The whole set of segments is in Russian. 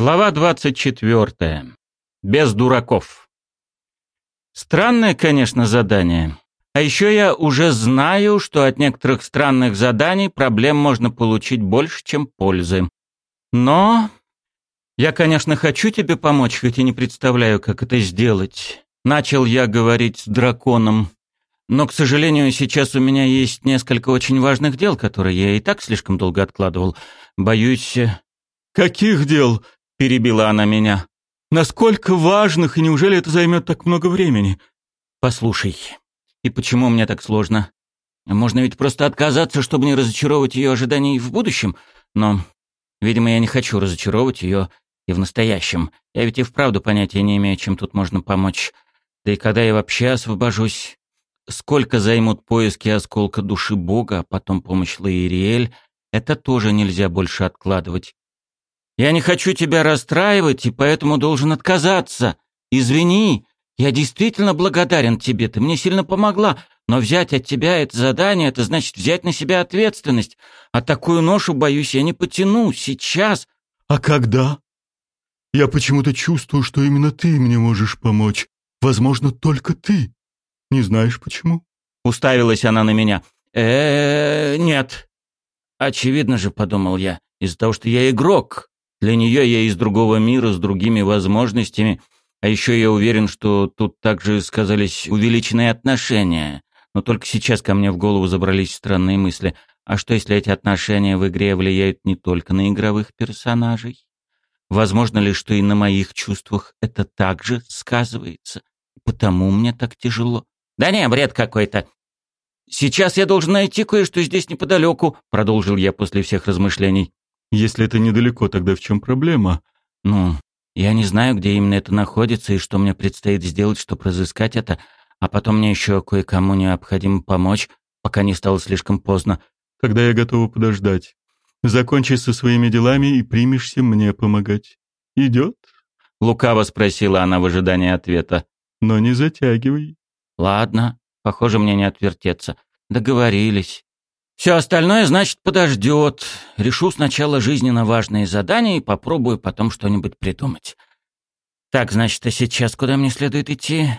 Глава 24. Без дураков. Странное, конечно, задание. А еще я уже знаю, что от некоторых странных заданий проблем можно получить больше, чем пользы. Но я, конечно, хочу тебе помочь, хоть и не представляю, как это сделать. Начал я говорить с драконом. Но, к сожалению, сейчас у меня есть несколько очень важных дел, которые я и так слишком долго откладывал. Боюсь... «Каких дел?» Перебила она меня. Насколько важных, и неужели это займет так много времени? Послушай, и почему мне так сложно? Можно ведь просто отказаться, чтобы не разочаровывать ее ожиданий в будущем, но, видимо, я не хочу разочаровывать ее и в настоящем. Я ведь и вправду понятия не имею, чем тут можно помочь. Да и когда я вообще освобожусь? Сколько займут поиски осколка души Бога, а потом помощь Лаириэль, это тоже нельзя больше откладывать. Я не хочу тебя расстраивать и поэтому должен отказаться. Извини, я действительно благодарен тебе, ты мне сильно помогла, но взять от тебя это задание, это значит взять на себя ответственность. А такую ношу, боюсь, я не потяну сейчас. А когда? Я почему-то чувствую, что именно ты мне можешь помочь. Возможно, только ты. Не знаешь почему? Уставилась она на меня. э, -э нет. Очевидно же, подумал я, из-за того, что я игрок. Для нее я из другого мира с другими возможностями, а еще я уверен, что тут также сказались увеличенные отношения. Но только сейчас ко мне в голову забрались странные мысли. А что, если эти отношения в игре влияют не только на игровых персонажей? Возможно ли, что и на моих чувствах это также сказывается? Потому мне так тяжело. Да не, бред какой-то. Сейчас я должен найти кое-что здесь неподалеку, продолжил я после всех размышлений. Если это недалеко, тогда в чем проблема? Ну, я не знаю, где именно это находится и что мне предстоит сделать, чтобы разыскать это, а потом мне еще кое-кому необходимо помочь, пока не стало слишком поздно. Тогда я готова подождать. Закончи со своими делами и примешься мне помогать. Идет? Лукаво спросила она в ожидании ответа. Но не затягивай. Ладно, похоже, мне не отвертеться. Договорились. Все остальное, значит, подождет. Решу сначала жизненно важные задания и попробую потом что-нибудь придумать. Так, значит, а сейчас куда мне следует идти?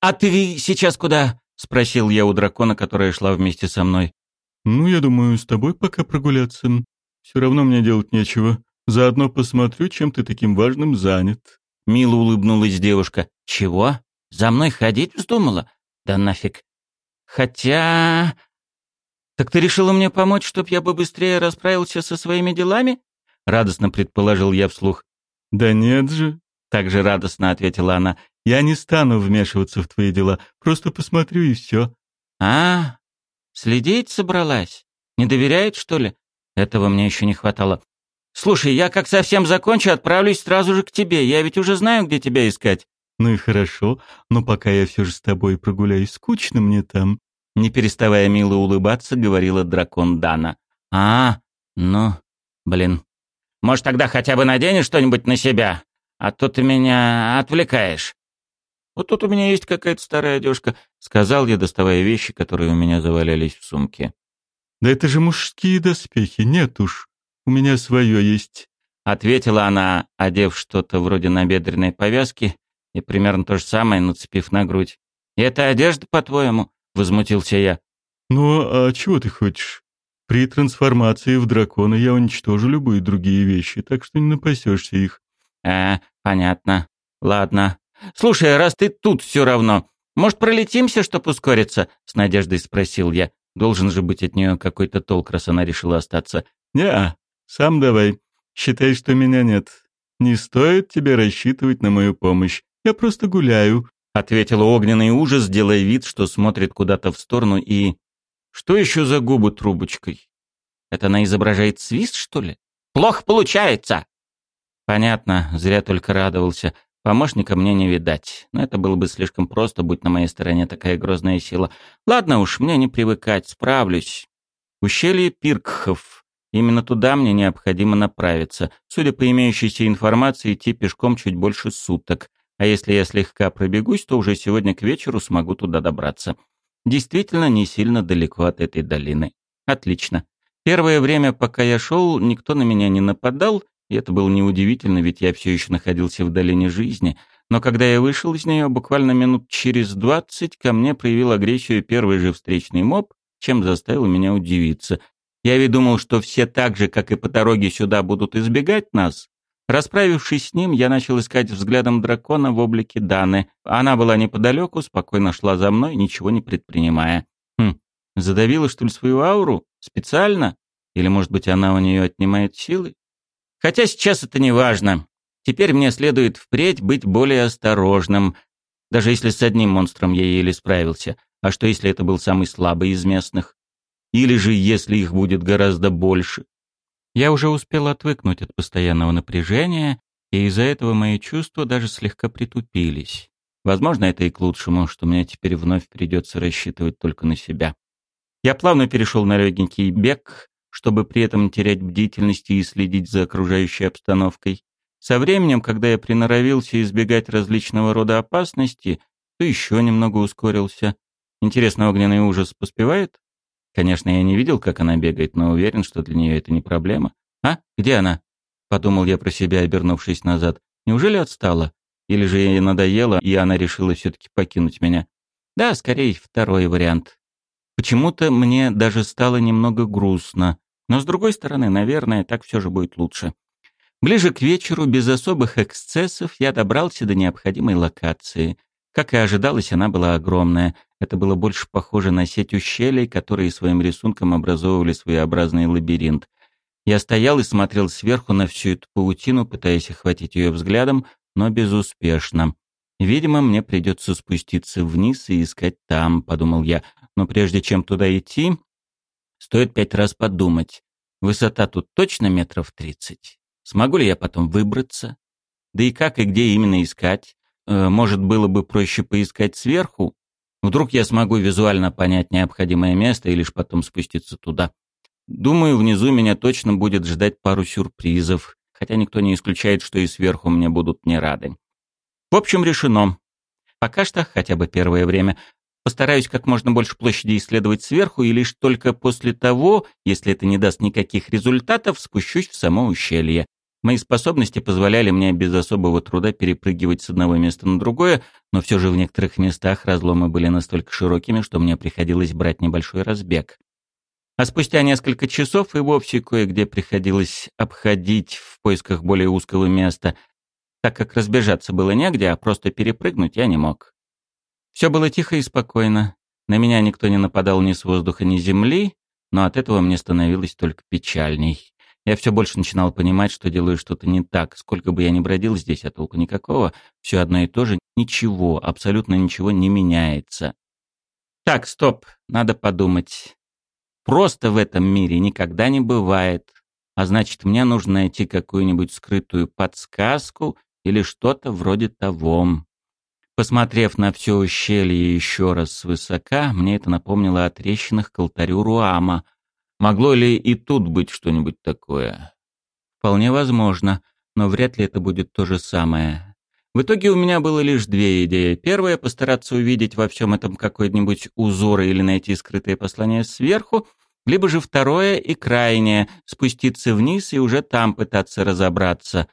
А ты сейчас куда? Спросил я у дракона, которая шла вместе со мной. Ну, я думаю, с тобой пока прогуляться. Все равно мне делать нечего. Заодно посмотрю, чем ты таким важным занят. Мило улыбнулась девушка. Чего? За мной ходить вздумала? Да нафиг. Хотя... «Так ты решила мне помочь, чтоб я бы быстрее расправился со своими делами?» — радостно предположил я вслух. «Да нет же», — так же радостно ответила она. «Я не стану вмешиваться в твои дела, просто посмотрю и все». «А, следить собралась? Не доверяет, что ли? Этого мне еще не хватало. Слушай, я как совсем закончу, отправлюсь сразу же к тебе. Я ведь уже знаю, где тебя искать». «Ну и хорошо, но пока я все же с тобой прогуляюсь, скучно мне там. Не переставая мило улыбаться, говорила дракон Дана. «А, ну, блин. Может, тогда хотя бы наденешь что-нибудь на себя? А то ты меня отвлекаешь». «Вот тут у меня есть какая-то старая одежка», — сказал я, доставая вещи, которые у меня завалялись в сумке. «Да это же мужские доспехи, нет уж. У меня свое есть», — ответила она, одев что-то вроде набедренной повязки и примерно то же самое, нацепив на грудь. «И это одежда, по-твоему?» — возмутился я. «Ну, а чего ты хочешь? При трансформации в дракона я уничтожу любые другие вещи, так что не напасешься их». «А, понятно. Ладно. Слушай, раз ты тут все равно, может, пролетимся, чтоб ускориться?» — с надеждой спросил я. Должен же быть от нее какой-то толк, раз она решила остаться. «Не, сам давай. Считай, что меня нет. Не стоит тебе рассчитывать на мою помощь. Я просто гуляю, — ответил огненный ужас, делая вид, что смотрит куда-то в сторону и... Что еще за губы трубочкой? Это она изображает свист, что ли? Плохо получается! Понятно, зря только радовался. Помощника мне не видать. Но это было бы слишком просто, будь на моей стороне такая грозная сила. Ладно уж, мне не привыкать, справлюсь. Ущелье Пиркхов. Именно туда мне необходимо направиться. Судя по имеющейся информации, идти пешком чуть больше суток. А если я слегка пробегусь, то уже сегодня к вечеру смогу туда добраться. Действительно, не сильно далеко от этой долины. Отлично. Первое время, пока я шел, никто на меня не нападал, и это было неудивительно, ведь я все еще находился в долине жизни. Но когда я вышел из нее, буквально минут через двадцать ко мне проявил агрессию первый же встречный моб, чем заставил меня удивиться. Я ведь думал, что все так же, как и по дороге сюда, будут избегать нас. Расправившись с ним, я начал искать взглядом дракона в облике Даны. Она была неподалеку, спокойно шла за мной, ничего не предпринимая. Хм, задавила, что ли, свою ауру? Специально? Или, может быть, она у нее отнимает силы? Хотя сейчас это не важно. Теперь мне следует впредь быть более осторожным. Даже если с одним монстром я еле справился. А что, если это был самый слабый из местных? Или же, если их будет гораздо больше? Я уже успел отвыкнуть от постоянного напряжения, и из-за этого мои чувства даже слегка притупились. Возможно, это и к лучшему, что мне теперь вновь придется рассчитывать только на себя. Я плавно перешел на легенький бег, чтобы при этом терять бдительность и следить за окружающей обстановкой. Со временем, когда я приноровился избегать различного рода опасности, то еще немного ускорился. Интересно, огненный ужас поспевает? Конечно, я не видел, как она бегает, но уверен, что для нее это не проблема. «А? Где она?» — подумал я про себя, обернувшись назад. «Неужели отстала? Или же ей надоело, и она решила все-таки покинуть меня?» Да, скорее, второй вариант. Почему-то мне даже стало немного грустно. Но с другой стороны, наверное, так все же будет лучше. Ближе к вечеру, без особых эксцессов, я добрался до необходимой локации. Как и ожидалось, она была огромная. Это было больше похоже на сеть ущелий, которые своим рисунком образовывали своеобразный лабиринт. Я стоял и смотрел сверху на всю эту паутину, пытаясь охватить ее взглядом, но безуспешно. «Видимо, мне придется спуститься вниз и искать там», — подумал я. «Но прежде чем туда идти, стоит пять раз подумать. Высота тут точно метров тридцать. Смогу ли я потом выбраться? Да и как и где именно искать? Э, может, было бы проще поискать сверху? Вдруг я смогу визуально понять необходимое место и лишь потом спуститься туда. Думаю, внизу меня точно будет ждать пару сюрпризов, хотя никто не исключает, что и сверху мне будут не рады. В общем, решено. Пока что, хотя бы первое время, постараюсь как можно больше площади исследовать сверху, и лишь только после того, если это не даст никаких результатов, спущусь в само ущелье. Мои способности позволяли мне без особого труда перепрыгивать с одного места на другое, но все же в некоторых местах разломы были настолько широкими, что мне приходилось брать небольшой разбег. А спустя несколько часов и вовсе кое-где приходилось обходить в поисках более узкого места, так как разбежаться было негде, а просто перепрыгнуть я не мог. Все было тихо и спокойно. На меня никто не нападал ни с воздуха, ни с земли, но от этого мне становилось только печальней. Я все больше начинал понимать, что делаю что-то не так. Сколько бы я ни бродил здесь, а толку никакого. Все одно и то же. Ничего, абсолютно ничего не меняется. Так, стоп, надо подумать. Просто в этом мире никогда не бывает. А значит, мне нужно найти какую-нибудь скрытую подсказку или что-то вроде того. Посмотрев на все ущелье еще раз свысока, мне это напомнило о трещинах к алтарю Руама, Могло ли и тут быть что-нибудь такое? Вполне возможно, но вряд ли это будет то же самое. В итоге у меня было лишь две идеи. Первая — постараться увидеть во всем этом какой-нибудь узор или найти скрытое послание сверху, либо же второе и крайнее — спуститься вниз и уже там пытаться разобраться.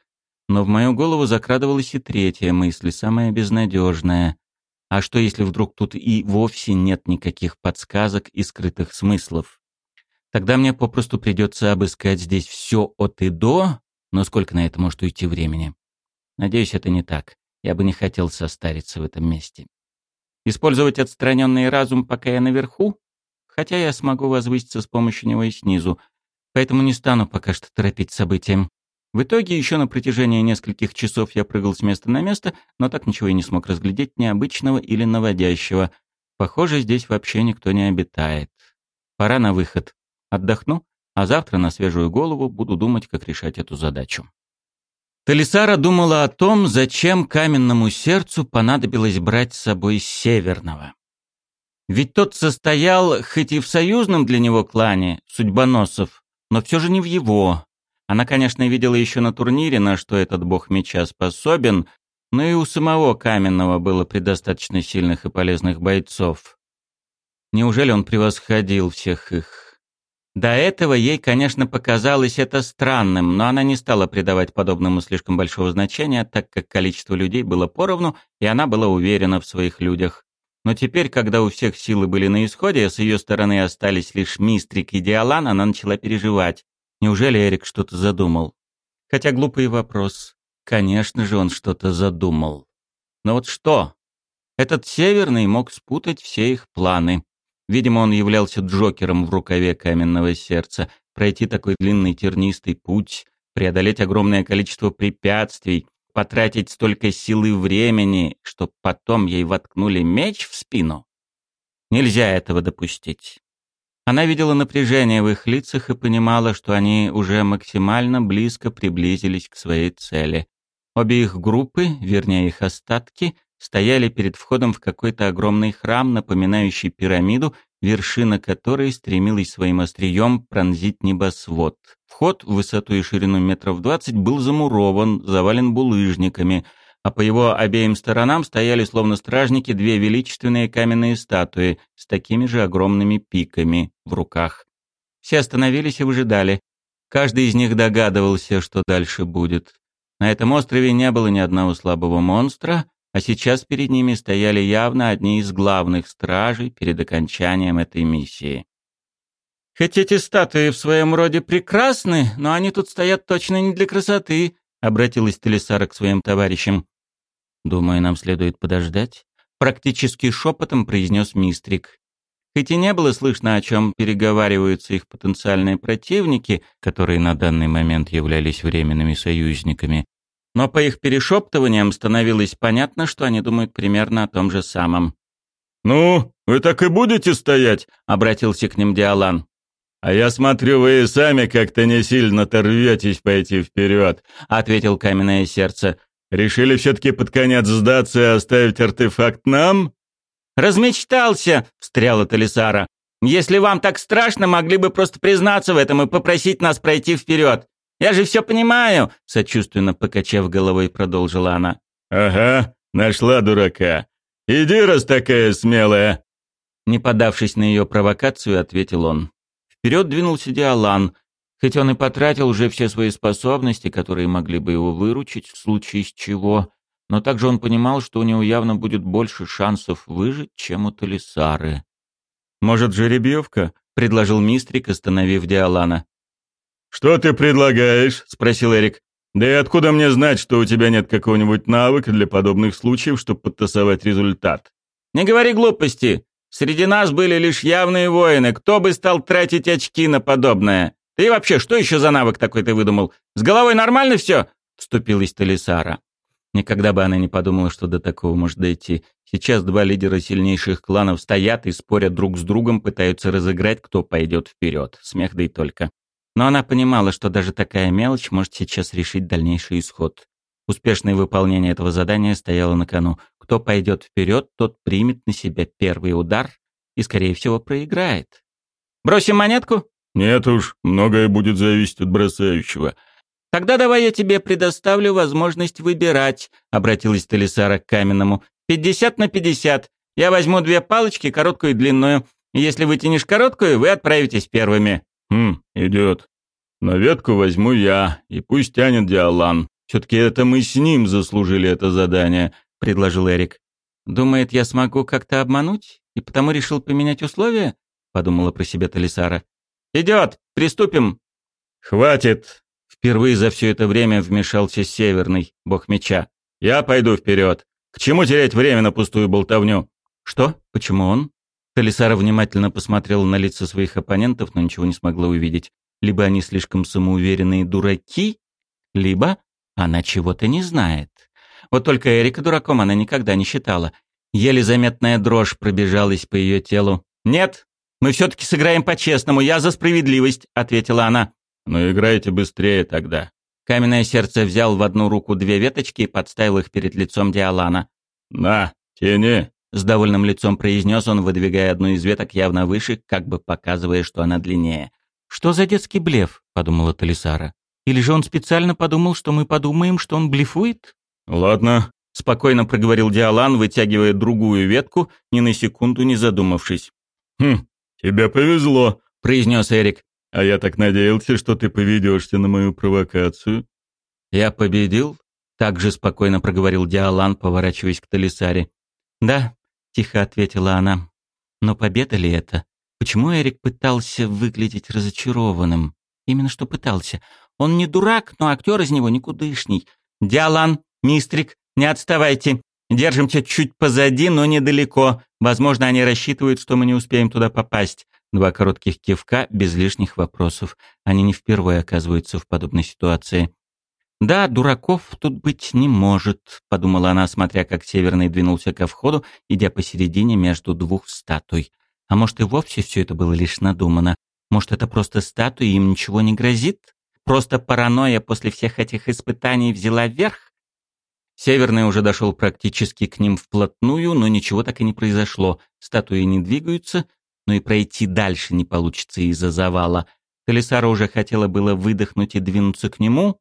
Но в мою голову закрадывалась и третья мысль, самая безнадежная. А что, если вдруг тут и вовсе нет никаких подсказок и скрытых смыслов? Тогда мне попросту придется обыскать здесь все от и до, но сколько на это может уйти времени? Надеюсь, это не так. Я бы не хотел состариться в этом месте. Использовать отстраненный разум, пока я наверху? Хотя я смогу возвыситься с помощью него и снизу, поэтому не стану пока что торопить события. В итоге еще на протяжении нескольких часов я прыгал с места на место, но так ничего и не смог разглядеть необычного или наводящего. Похоже, здесь вообще никто не обитает. Пора на выход. Отдохну, а завтра на свежую голову буду думать, как решать эту задачу. Талисара думала о том, зачем каменному сердцу понадобилось брать с собой Северного. Ведь тот состоял, хоть и в союзном для него клане, судьбоносов, но все же не в его. Она, конечно, видела еще на турнире, на что этот бог меча способен, но и у самого Каменного было предостаточно сильных и полезных бойцов. Неужели он превосходил всех их? До этого ей, конечно, показалось это странным, но она не стала придавать подобному слишком большого значения, так как количество людей было поровну, и она была уверена в своих людях. Но теперь, когда у всех силы были на исходе, с ее стороны остались лишь Мистрик и Диалан, она начала переживать. Неужели Эрик что-то задумал? Хотя глупый вопрос. Конечно же, он что-то задумал. Но вот что? Этот Северный мог спутать все их планы. Видимо, он являлся Джокером в рукаве каменного сердца. Пройти такой длинный тернистый путь, преодолеть огромное количество препятствий, потратить столько сил и времени, чтоб потом ей воткнули меч в спину? Нельзя этого допустить. Она видела напряжение в их лицах и понимала, что они уже максимально близко приблизились к своей цели. Обе их группы, вернее их остатки, стояли перед входом в какой-то огромный храм, напоминающий пирамиду, вершина которой стремилась своим острием пронзить небосвод. Вход в высоту и ширину метров двадцать был замурован, завален булыжниками, а по его обеим сторонам стояли словно стражники две величественные каменные статуи с такими же огромными пиками в руках. Все остановились и выжидали. Каждый из них догадывался, что дальше будет. На этом острове не было ни одного слабого монстра, а сейчас перед ними стояли явно одни из главных стражей перед окончанием этой миссии. «Хоть эти статуи в своем роде прекрасны, но они тут стоят точно не для красоты», — обратилась Телесара к своим товарищам. «Думаю, нам следует подождать», — практически шепотом произнес Мистрик. Хоть и не было слышно, о чем переговариваются их потенциальные противники, которые на данный момент являлись временными союзниками, но по их перешептываниям становилось понятно, что они думают примерно о том же самом. «Ну, вы так и будете стоять?» — обратился к ним Диалан. «А я смотрю, вы и сами как-то не сильно-то рветесь пойти вперед», — ответил каменное сердце. «Решили все-таки под конец сдаться и оставить артефакт нам?» «Размечтался!» — встряла Талисара. «Если вам так страшно, могли бы просто признаться в этом и попросить нас пройти вперед. Я же все понимаю!» — сочувственно покачав головой, продолжила она. «Ага, нашла дурака. Иди, раз такая смелая!» Не подавшись на ее провокацию, ответил он. Вперед двинулся Диалан, хоть он и потратил уже все свои способности, которые могли бы его выручить в случае с чего, но также он понимал, что у него явно будет больше шансов выжить, чем у Талисары. «Может, жеребьевка?» — предложил Мистрик, остановив Диалана. «Что ты предлагаешь?» — спросил Эрик. «Да и откуда мне знать, что у тебя нет какого-нибудь навыка для подобных случаев, чтобы подтасовать результат?» «Не говори глупости. Среди нас были лишь явные воины. Кто бы стал тратить очки на подобное? Ты вообще, что еще за навык такой ты выдумал? С головой нормально все?» — вступилась Талисара. Никогда бы она не подумала, что до такого может дойти. Сейчас два лидера сильнейших кланов стоят и спорят друг с другом, пытаются разыграть, кто пойдет вперед. Смех да и только. Но она понимала, что даже такая мелочь может сейчас решить дальнейший исход. Успешное выполнение этого задания стояло на кону. Кто пойдет вперед, тот примет на себя первый удар и, скорее всего, проиграет. «Бросим монетку?» «Нет уж, многое будет зависеть от бросающего». «Тогда давай я тебе предоставлю возможность выбирать», — обратилась Талисара к каменному. «Пятьдесят на пятьдесят. Я возьму две палочки, короткую и длинную. Если вытянешь короткую, вы отправитесь первыми». «Хм, идет. Но ветку возьму я, и пусть тянет Диалан. Все-таки это мы с ним заслужили это задание», — предложил Эрик. «Думает, я смогу как-то обмануть, и потому решил поменять условия?» — подумала про себя Талисара. «Идет, приступим!» «Хватит!» Впервые за все это время вмешался Северный, бог меча. «Я пойду вперед. К чему терять время на пустую болтовню?» «Что? Почему он?» Талисара внимательно посмотрела на лица своих оппонентов, но ничего не смогла увидеть. Либо они слишком самоуверенные дураки, либо она чего-то не знает. Вот только Эрика дураком она никогда не считала. Еле заметная дрожь пробежалась по ее телу. «Нет, мы все-таки сыграем по-честному, я за справедливость», — ответила она. «Ну играйте быстрее тогда». Каменное сердце взял в одну руку две веточки и подставил их перед лицом Диалана. «На, тяни». С довольным лицом произнес он, выдвигая одну из веток явно выше, как бы показывая, что она длиннее. «Что за детский блеф?» — подумала Талисара. «Или же он специально подумал, что мы подумаем, что он блефует?» «Ладно», — спокойно проговорил Диалан, вытягивая другую ветку, ни на секунду не задумавшись. «Хм, тебе повезло», — произнес Эрик. А я так надеялся, что ты поведешься на мою провокацию. Я победил? Так же спокойно проговорил Диалан, поворачиваясь к Талисаре. Да, тихо ответила она. Но победа ли это? Почему Эрик пытался выглядеть разочарованным? Именно что пытался. Он не дурак, но актер из него никудышний. Диалан, Мистрик, не отставайте. Держимся чуть позади, но недалеко. Возможно, они рассчитывают, что мы не успеем туда попасть. Два коротких кивка, без лишних вопросов. Они не впервые оказываются в подобной ситуации. «Да, дураков тут быть не может», — подумала она, смотря как Северный двинулся ко входу, идя посередине между двух статуй. А может, и вовсе все это было лишь надумано? Может, это просто статуи, им ничего не грозит? Просто паранойя после всех этих испытаний взяла верх? Северный уже дошел практически к ним вплотную, но ничего так и не произошло. Статуи не двигаются, но и пройти дальше не получится из-за завала. Талисара уже хотела было выдохнуть и двинуться к нему,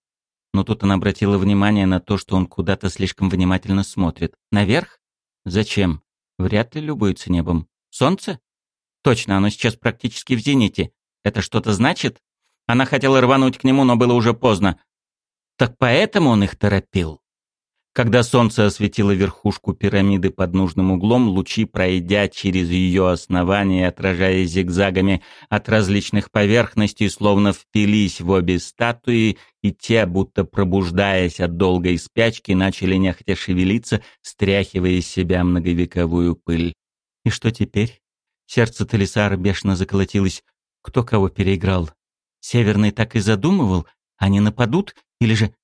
но тут она обратила внимание на то, что он куда-то слишком внимательно смотрит. Наверх? Зачем? Вряд ли любуется небом. Солнце? Точно, оно сейчас практически в зените. Это что-то значит? Она хотела рвануть к нему, но было уже поздно. Так поэтому он их торопил. Когда солнце осветило верхушку пирамиды под нужным углом, лучи, пройдя через ее основание, отражая зигзагами от различных поверхностей, словно впились в обе статуи, и те, будто пробуждаясь от долгой спячки, начали нехотя шевелиться, стряхивая из себя многовековую пыль. И что теперь? Сердце Талисара бешено заколотилось. Кто кого переиграл? Северный так и задумывал? Они нападут? Или же